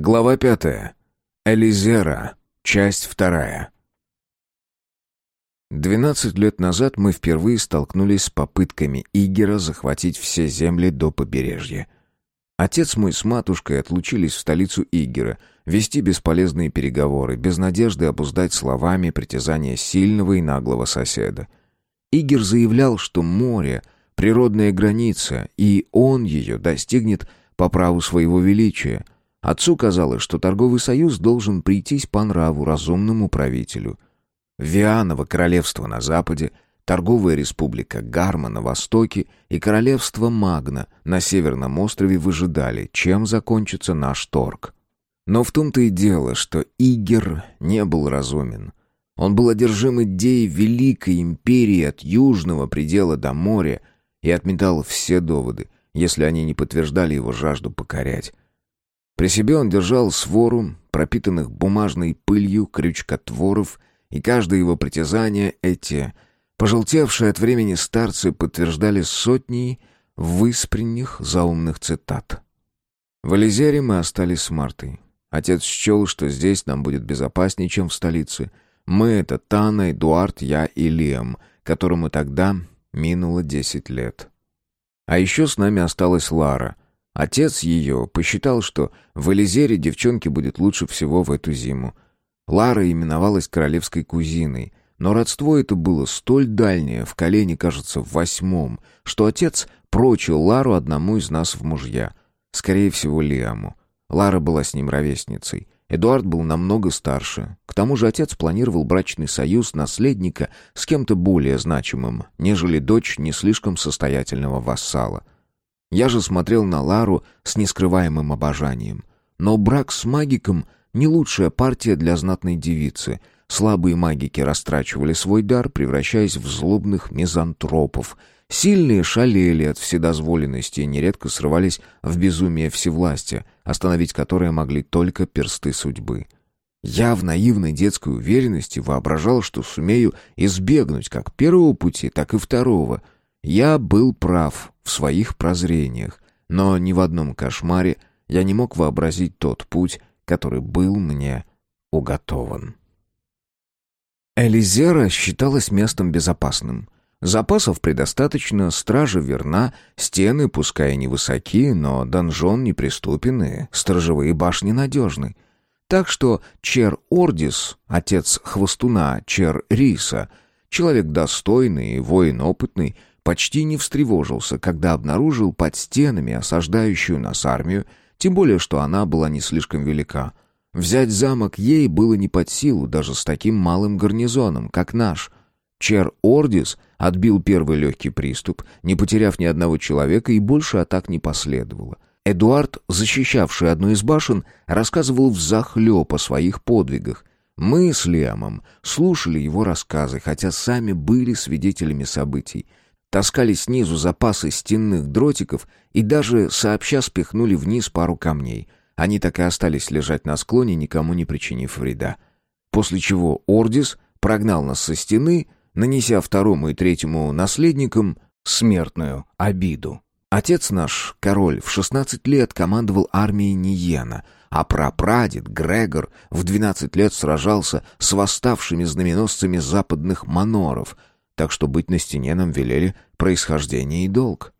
Глава пятая. Элизера. Часть вторая. Двенадцать лет назад мы впервые столкнулись с попытками Игера захватить все земли до побережья. Отец мой с матушкой отлучились в столицу Игера, вести бесполезные переговоры, без надежды обуздать словами притязания сильного и наглого соседа. Игер заявлял, что море — природная граница, и он ее достигнет по праву своего величия — Отцу казалось, что торговый союз должен прийтись по нраву разумному правителю. Вианово королевство на западе, торговая республика Гарма на востоке и королевство Магна на северном острове выжидали, чем закончится наш торг. Но в том-то и дело, что Игер не был разумен. Он был одержим идеей великой империи от южного предела до моря и отметал все доводы, если они не подтверждали его жажду покорять. При себе он держал свору, пропитанных бумажной пылью крючкотворов, и каждое его притязание эти, пожелтевшие от времени старцы, подтверждали сотни выспренних заумных цитат. В Элизере мы остались с Мартой. Отец счел, что здесь нам будет безопаснее, чем в столице. Мы — это Тана, Эдуард, я и Лиам, которому тогда минуло десять лет. А еще с нами осталась Лара — Отец ее посчитал, что в Элизере девчонке будет лучше всего в эту зиму. Лара именовалась королевской кузиной, но родство это было столь дальнее, в колене, кажется, в восьмом, что отец прочил Лару одному из нас в мужья. Скорее всего, Лиаму. Лара была с ним ровесницей. Эдуард был намного старше. К тому же отец планировал брачный союз наследника с кем-то более значимым, нежели дочь не слишком состоятельного вассала. Я же смотрел на Лару с нескрываемым обожанием. Но брак с магиком — не лучшая партия для знатной девицы. Слабые магики растрачивали свой дар, превращаясь в злобных мизантропов. Сильные шалели от вседозволенности и нередко срывались в безумие всевластия, остановить которое могли только персты судьбы. Я в наивной детской уверенности воображал, что сумею избегнуть как первого пути, так и второго — я был прав в своих прозрениях, но ни в одном кошмаре я не мог вообразить тот путь, который был мне уготован. Элизера считалась местом безопасным. Запасов предостаточно, стража верна, стены, пускай и невысоки, но донжон неприступен и сторожевые башни надежны. Так что Чер Ордис, отец хвостуна Чер Риса, человек достойный и воин опытный, почти не встревожился, когда обнаружил под стенами осаждающую нас армию, тем более, что она была не слишком велика. Взять замок ей было не под силу даже с таким малым гарнизоном, как наш. Чер Ордис отбил первый легкий приступ, не потеряв ни одного человека, и больше атак не последовало. Эдуард, защищавший одну из башен, рассказывал взахлеб о своих подвигах. Мы с Лиамом слушали его рассказы, хотя сами были свидетелями событий — таскали снизу запасы стенных дротиков и даже сообща спихнули вниз пару камней. Они так и остались лежать на склоне, никому не причинив вреда. После чего Ордис прогнал нас со стены, нанеся второму и третьему наследникам смертную обиду. Отец наш, король, в 16 лет командовал армией Ниена, а прапрадед Грегор в 12 лет сражался с восставшими знаменосцами западных маноров — так что быть на стене нам велели происхождение и долг.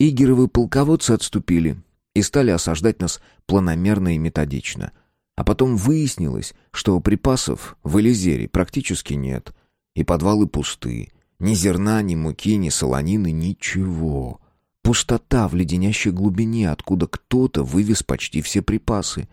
Игеровы полководцы отступили и стали осаждать нас планомерно и методично. А потом выяснилось, что припасов в Элизере практически нет, и подвалы пусты. Ни зерна, ни муки, ни солонины, ничего. Пустота в леденящей глубине, откуда кто-то вывез почти все припасы.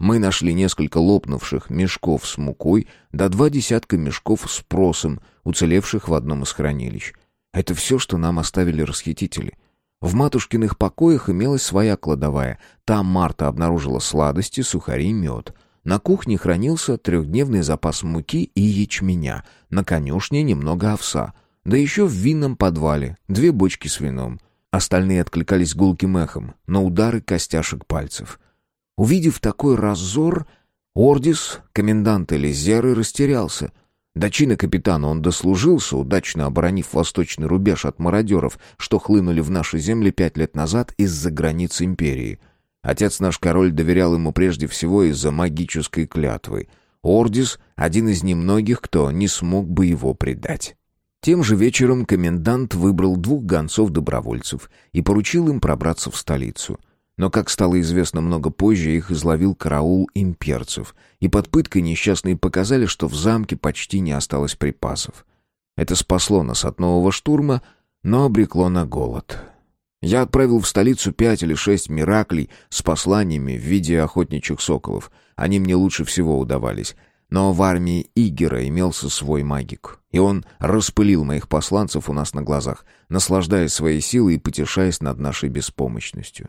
Мы нашли несколько лопнувших мешков с мукой, да два десятка мешков с просом, уцелевших в одном из хранилищ. Это все, что нам оставили расхитители. В матушкиных покоях имелась своя кладовая. Там Марта обнаружила сладости, сухари, мед. На кухне хранился трехдневный запас муки и ячменя. На конюшне немного овса. Да еще в винном подвале две бочки с вином. Остальные откликались гулким эхом на удары костяшек пальцев. Увидев такой разор, Ордис, комендант Элизеры, растерялся. До чина капитана он дослужился, удачно оборонив восточный рубеж от мародеров, что хлынули в наши земли пять лет назад из-за границ империи. Отец наш король доверял ему прежде всего из-за магической клятвы. Ордис — один из немногих, кто не смог бы его предать. Тем же вечером комендант выбрал двух гонцов-добровольцев и поручил им пробраться в столицу. Но, как стало известно много позже, их изловил караул имперцев, и под пыткой несчастные показали, что в замке почти не осталось припасов. Это спасло нас от нового штурма, но обрекло на голод. Я отправил в столицу пять или шесть мираклей с посланиями в виде охотничьих соколов. Они мне лучше всего удавались. Но в армии Игера имелся свой магик, и он распылил моих посланцев у нас на глазах, наслаждаясь своей силой и потешаясь над нашей беспомощностью.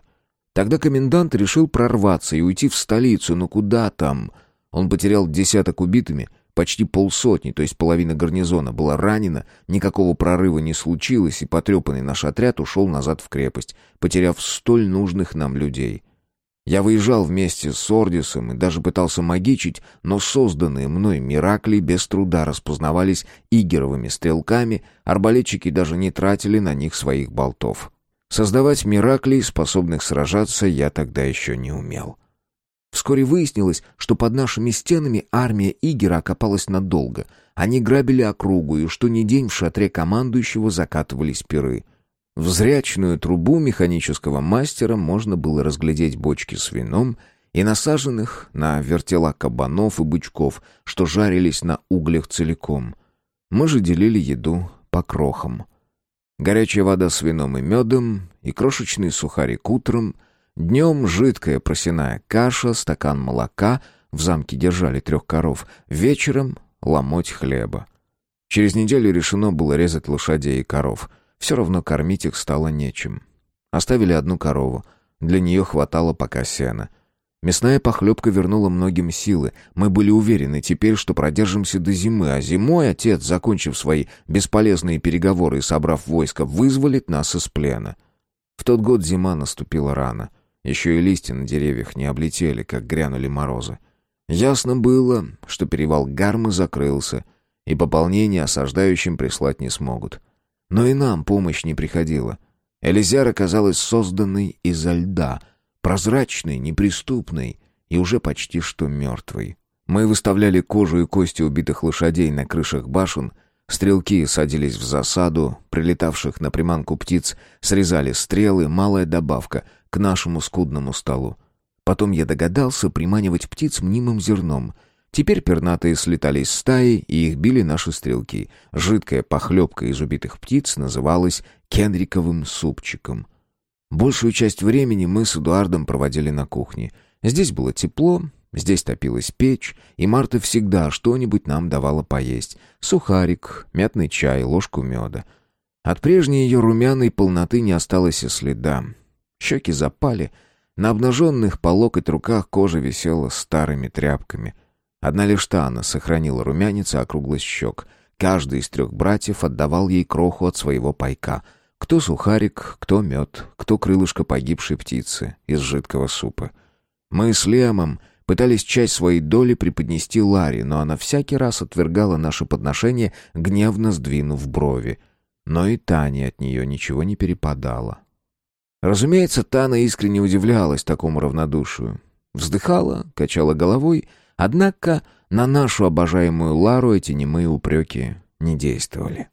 Тогда комендант решил прорваться и уйти в столицу, но куда там? Он потерял десяток убитыми, почти полсотни, то есть половина гарнизона, была ранена, никакого прорыва не случилось, и потрепанный наш отряд ушел назад в крепость, потеряв столь нужных нам людей. Я выезжал вместе с Ордисом и даже пытался магичить, но созданные мной миракли без труда распознавались игеровыми стрелками, арбалетчики даже не тратили на них своих болтов. Создавать мираклей, способных сражаться, я тогда еще не умел. Вскоре выяснилось, что под нашими стенами армия Игера окопалась надолго. Они грабили округу, и что ни день в шатре командующего закатывались пиры — в зрячную трубу механического мастера можно было разглядеть бочки с вином и насаженных на вертела кабанов и бычков, что жарились на углях целиком. Мы же делили еду по крохам. Горячая вода с вином и медом, и крошечный сухарик утром, днем жидкая просяная каша, стакан молока, в замке держали трех коров, вечером ломоть хлеба. Через неделю решено было резать лошадей и коров — все равно кормить их стало нечем. Оставили одну корову. Для нее хватало пока сена. Мясная похлебка вернула многим силы. Мы были уверены теперь, что продержимся до зимы, а зимой отец, закончив свои бесполезные переговоры и собрав войско, вызволит нас из плена. В тот год зима наступила рано. Еще и листья на деревьях не облетели, как грянули морозы. Ясно было, что перевал Гармы закрылся, и пополнение осаждающим прислать не смогут. Но и нам помощь не приходила. Элизар оказалась созданной изо льда, прозрачной, неприступной и уже почти что мертвой. Мы выставляли кожу и кости убитых лошадей на крышах башен, стрелки садились в засаду, прилетавших на приманку птиц срезали стрелы, малая добавка к нашему скудному столу. Потом я догадался приманивать птиц мнимым зерном — Теперь пернатые слетались стаи, и их били наши стрелки. Жидкая похлебка из убитых птиц называлась кенриковым супчиком. Большую часть времени мы с Эдуардом проводили на кухне. Здесь было тепло, здесь топилась печь, и Марта всегда что-нибудь нам давала поесть. Сухарик, мятный чай, ложку меда. От прежней ее румяной полноты не осталось и следа. Щеки запали, на обнаженных по локоть руках кожа висела старыми тряпками — Одна лишь Тана сохранила румянец и округлость щек. Каждый из трех братьев отдавал ей кроху от своего пайка. Кто сухарик, кто мед, кто крылышко погибшей птицы из жидкого супа. Мы с Лемом пытались часть своей доли преподнести Ларе, но она всякий раз отвергала наше подношение, гневно сдвинув брови. Но и Тане от нее ничего не перепадало. Разумеется, Тана искренне удивлялась такому равнодушию. Вздыхала, качала головой — Однако на нашу обожаемую Лару эти немые упреки не действовали.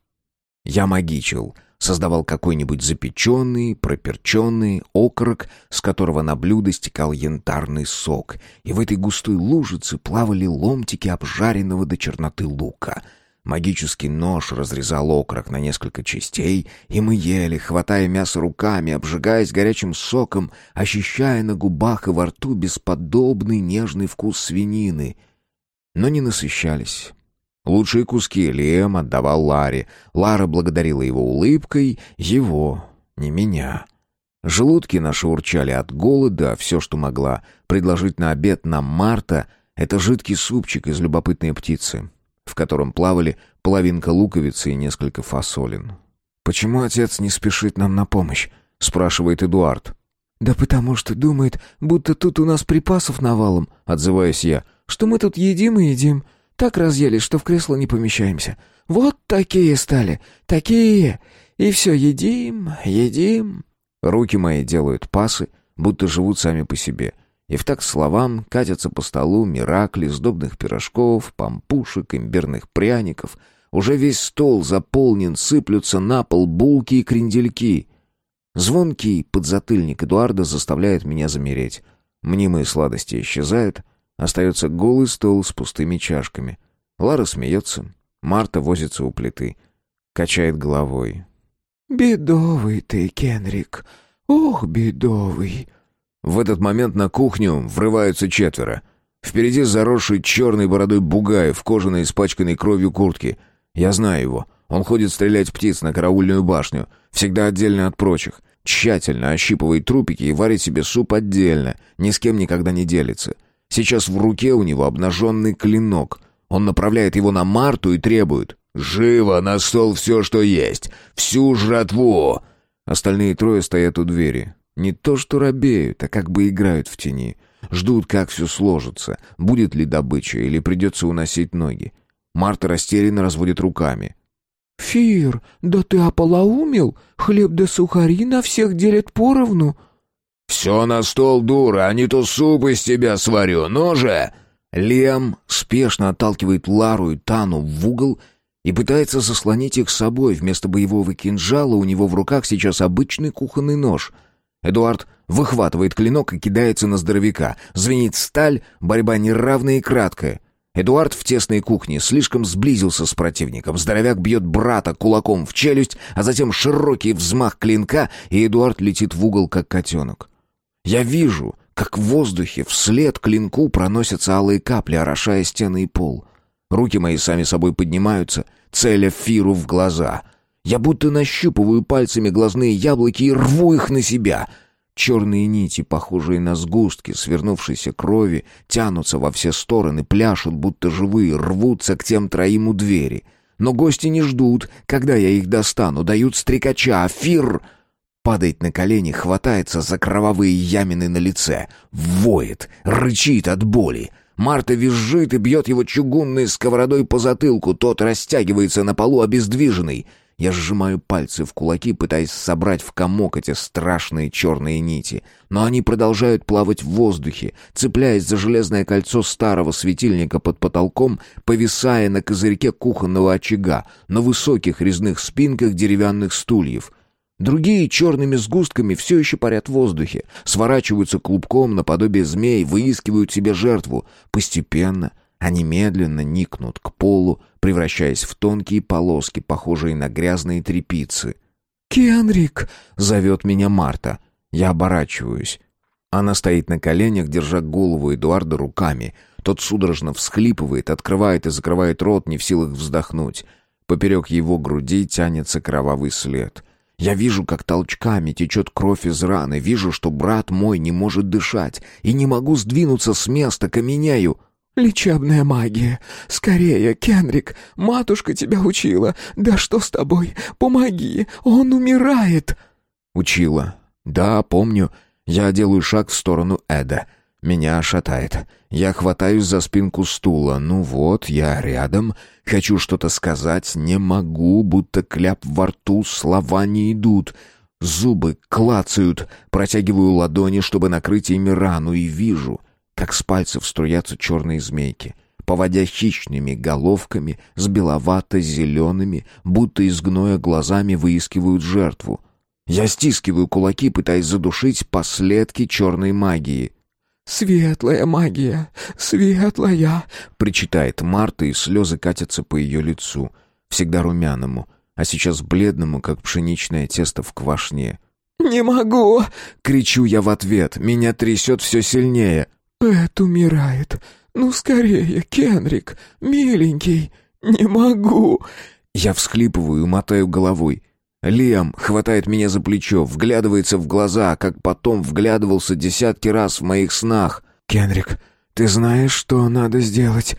Я магичил, создавал какой-нибудь запеченный, проперченный окорок, с которого на блюдо стекал янтарный сок, и в этой густой лужице плавали ломтики обжаренного до черноты лука — Магический нож разрезал окорок на несколько частей, и мы ели, хватая мясо руками, обжигаясь горячим соком, ощущая на губах и во рту бесподобный нежный вкус свинины. Но не насыщались. Лучшие куски Лем отдавал Ларе. Лара благодарила его улыбкой, его, не меня. Желудки наши урчали от голода, а все, что могла предложить на обед нам Марта, это жидкий супчик из любопытной птицы в котором плавали половинка луковицы и несколько фасолин. «Почему отец не спешит нам на помощь?» — спрашивает Эдуард. «Да потому что думает, будто тут у нас припасов навалом», — отзываюсь я, «что мы тут едим и едим. Так разъелись, что в кресло не помещаемся. Вот такие стали, такие. И все едим, едим». Руки мои делают пасы, будто живут сами по себе. И в так словам катятся по столу миракли сдобных пирожков, пампушек, имбирных пряников. Уже весь стол заполнен, сыплются на пол булки и крендельки. Звонкий подзатыльник Эдуарда заставляет меня замереть. Мнимые сладости исчезают, остается голый стол с пустыми чашками. Лара смеется, Марта возится у плиты, качает головой. «Бедовый ты, Кенрик, ох, бедовый!» В этот момент на кухню врываются четверо. Впереди заросший черной бородой бугай в кожаной испачканной кровью куртке. Я знаю его. Он ходит стрелять птиц на караульную башню, всегда отдельно от прочих. Тщательно ощипывает трупики и варит себе суп отдельно, ни с кем никогда не делится. Сейчас в руке у него обнаженный клинок. Он направляет его на Марту и требует «Живо на стол все, что есть! Всю жратву!» Остальные трое стоят у двери. Не то что робеют, а как бы играют в тени. Ждут, как все сложится, будет ли добыча или придется уносить ноги. Марта растерянно разводит руками. «Фир, да ты ополоумел? Хлеб да сухари на всех делят поровну». «Все на стол, дура, а не то суп из тебя сварю, ну же!» Лем спешно отталкивает Лару и Тану в угол и пытается заслонить их собой. Вместо боевого кинжала у него в руках сейчас обычный кухонный нож — Эдуард выхватывает клинок и кидается на здоровяка. Звенит сталь, борьба неравная и краткая. Эдуард в тесной кухне слишком сблизился с противником. Здоровяк бьет брата кулаком в челюсть, а затем широкий взмах клинка, и Эдуард летит в угол, как котенок. Я вижу, как в воздухе вслед клинку проносятся алые капли, орошая стены и пол. Руки мои сами собой поднимаются, целя Фиру в глаза — я будто нащупываю пальцами глазные яблоки и рву их на себя. Черные нити, похожие на сгустки свернувшейся крови, тянутся во все стороны, пляшут, будто живые, рвутся к тем троим у двери. Но гости не ждут, когда я их достану, дают стрекача, а фир... Падает на колени, хватается за кровавые ямины на лице, воет, рычит от боли. Марта визжит и бьет его чугунной сковородой по затылку, тот растягивается на полу обездвиженный — я сжимаю пальцы в кулаки, пытаясь собрать в комок эти страшные черные нити. Но они продолжают плавать в воздухе, цепляясь за железное кольцо старого светильника под потолком, повисая на козырьке кухонного очага, на высоких резных спинках деревянных стульев. Другие черными сгустками все еще парят в воздухе, сворачиваются клубком наподобие змей, выискивают себе жертву. Постепенно — они медленно никнут к полу, превращаясь в тонкие полоски, похожие на грязные трепицы. «Кенрик!» — зовет меня Марта. Я оборачиваюсь. Она стоит на коленях, держа голову Эдуарда руками. Тот судорожно всхлипывает, открывает и закрывает рот, не в силах вздохнуть. Поперек его груди тянется кровавый след. Я вижу, как толчками течет кровь из раны, вижу, что брат мой не может дышать, и не могу сдвинуться с места, каменяю. «Лечебная магия! Скорее, Кенрик! Матушка тебя учила! Да что с тобой? Помоги! Он умирает!» «Учила. Да, помню. Я делаю шаг в сторону Эда. Меня шатает. Я хватаюсь за спинку стула. Ну вот, я рядом. Хочу что-то сказать. Не могу, будто кляп во рту, слова не идут». Зубы клацают, протягиваю ладони, чтобы накрыть ими рану, и вижу, как с пальцев струятся черные змейки, поводя хищными головками с беловато-зелеными, будто из гноя глазами выискивают жертву. Я стискиваю кулаки, пытаясь задушить последки черной магии. «Светлая магия! Светлая!» — причитает Марта, и слезы катятся по ее лицу, всегда румяному, а сейчас бледному, как пшеничное тесто в квашне. «Не могу!» — кричу я в ответ. Меня трясет все сильнее. «Эд умирает. Ну, скорее, Кенрик, миленький. Не могу». Я всхлипываю и мотаю головой. Лиам хватает меня за плечо, вглядывается в глаза, как потом вглядывался десятки раз в моих снах. «Кенрик, ты знаешь, что надо сделать?»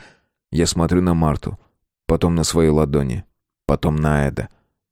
Я смотрю на Марту, потом на свои ладони, потом на Эда.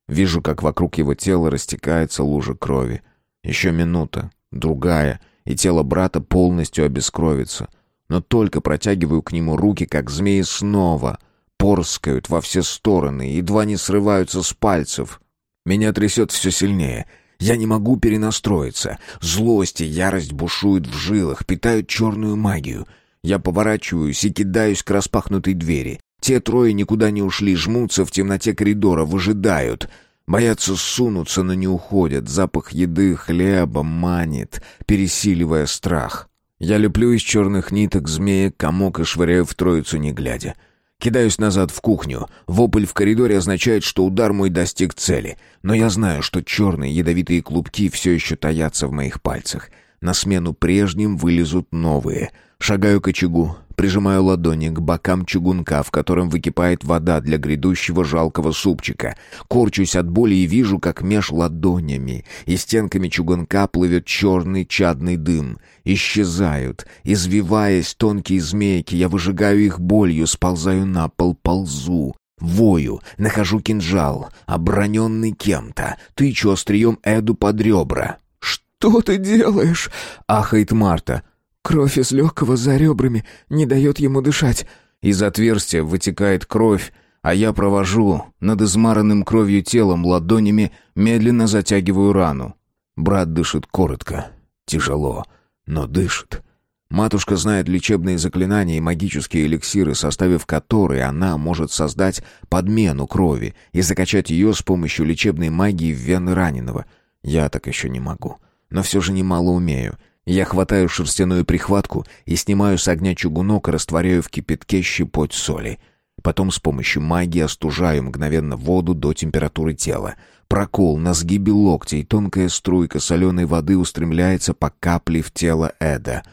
Вижу, как вокруг его тела растекается лужа крови. Еще минута, другая — и тело брата полностью обескровится. Но только протягиваю к нему руки, как змеи снова порскают во все стороны, едва не срываются с пальцев. Меня трясет все сильнее. Я не могу перенастроиться. Злость и ярость бушуют в жилах, питают черную магию. Я поворачиваюсь и кидаюсь к распахнутой двери. Те трое никуда не ушли, жмутся в темноте коридора, выжидают. Боятся сунуться, но не уходят. Запах еды, хлеба манит, пересиливая страх. Я леплю из черных ниток змея комок и швыряю в троицу, не глядя. Кидаюсь назад в кухню. Вопль в коридоре означает, что удар мой достиг цели. Но я знаю, что черные ядовитые клубки все еще таятся в моих пальцах. На смену прежним вылезут новые. Шагаю к очагу, прижимаю ладони к бокам чугунка, в котором выкипает вода для грядущего жалкого супчика. Корчусь от боли и вижу, как меж ладонями и стенками чугунка плывет черный чадный дым. Исчезают, извиваясь тонкие змейки, я выжигаю их болью, сползаю на пол, ползу. Вою, нахожу кинжал, оброненный кем-то, тычу острием Эду под ребра. «Что ты делаешь?» — ахает Марта. Кровь из легкого за ребрами не дает ему дышать. Из отверстия вытекает кровь, а я провожу над измаранным кровью телом ладонями, медленно затягиваю рану. Брат дышит коротко, тяжело, но дышит. Матушка знает лечебные заклинания и магические эликсиры, составив которые она может создать подмену крови и закачать ее с помощью лечебной магии в вены раненого. Я так еще не могу, но все же немало умею — я хватаю шерстяную прихватку и снимаю с огня чугунок растворяю в кипятке щепоть соли. Потом с помощью магии остужаю мгновенно воду до температуры тела. Прокол на сгибе локтя и тонкая струйка соленой воды устремляется по капле в тело Эда.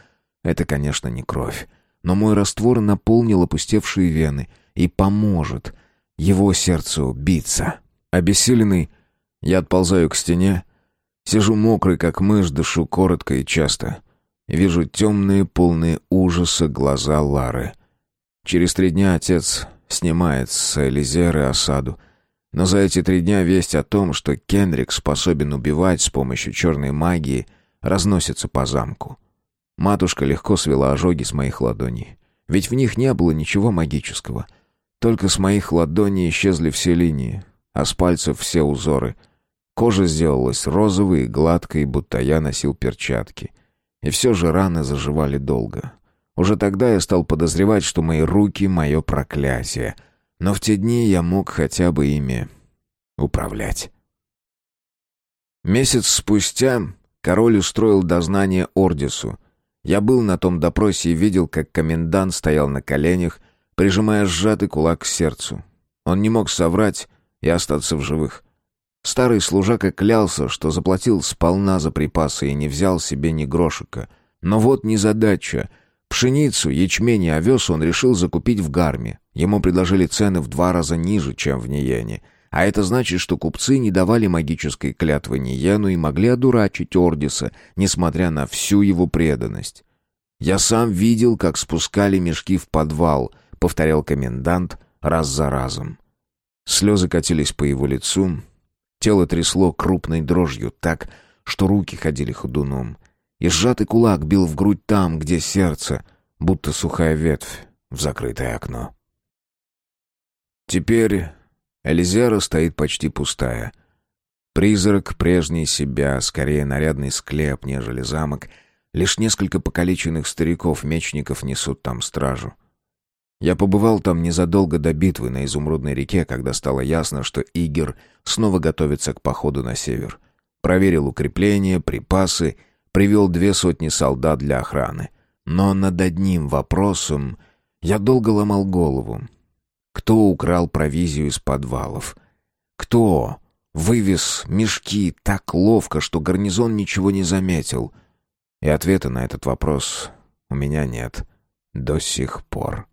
Это, конечно, не кровь. Но мой раствор наполнил опустевшие вены и поможет его сердцу биться. Обессиленный, я отползаю к стене, Сижу мокрый, как мышь, дышу коротко и часто. Вижу темные, полные ужаса глаза Лары. Через три дня отец снимает с Элизеры осаду. Но за эти три дня весть о том, что Кенрик способен убивать с помощью черной магии, разносится по замку. Матушка легко свела ожоги с моих ладоней. Ведь в них не было ничего магического. Только с моих ладоней исчезли все линии, а с пальцев все узоры — Кожа сделалась розовой и гладкой, будто я носил перчатки. И все же раны заживали долго. Уже тогда я стал подозревать, что мои руки — мое проклятие. Но в те дни я мог хотя бы ими управлять. Месяц спустя король устроил дознание Ордису. Я был на том допросе и видел, как комендант стоял на коленях, прижимая сжатый кулак к сердцу. Он не мог соврать и остаться в живых. Старый служака клялся, что заплатил сполна за припасы и не взял себе ни грошика. Но вот незадача. Пшеницу, ячмень и овес он решил закупить в Гарме. Ему предложили цены в два раза ниже, чем в Ниене. А это значит, что купцы не давали магической клятвы Ниену и могли одурачить Ордиса, несмотря на всю его преданность. «Я сам видел, как спускали мешки в подвал», — повторял комендант раз за разом. Слезы катились по его лицу, Тело трясло крупной дрожью так, что руки ходили ходуном. И сжатый кулак бил в грудь там, где сердце, будто сухая ветвь в закрытое окно. Теперь Элизера стоит почти пустая. Призрак прежней себя, скорее нарядный склеп, нежели замок. Лишь несколько покалеченных стариков-мечников несут там стражу. Я побывал там незадолго до битвы на Изумрудной реке, когда стало ясно, что Игер снова готовится к походу на север. Проверил укрепления, припасы, привел две сотни солдат для охраны. Но над одним вопросом я долго ломал голову. Кто украл провизию из подвалов? Кто вывез мешки так ловко, что гарнизон ничего не заметил? И ответа на этот вопрос у меня нет до сих пор.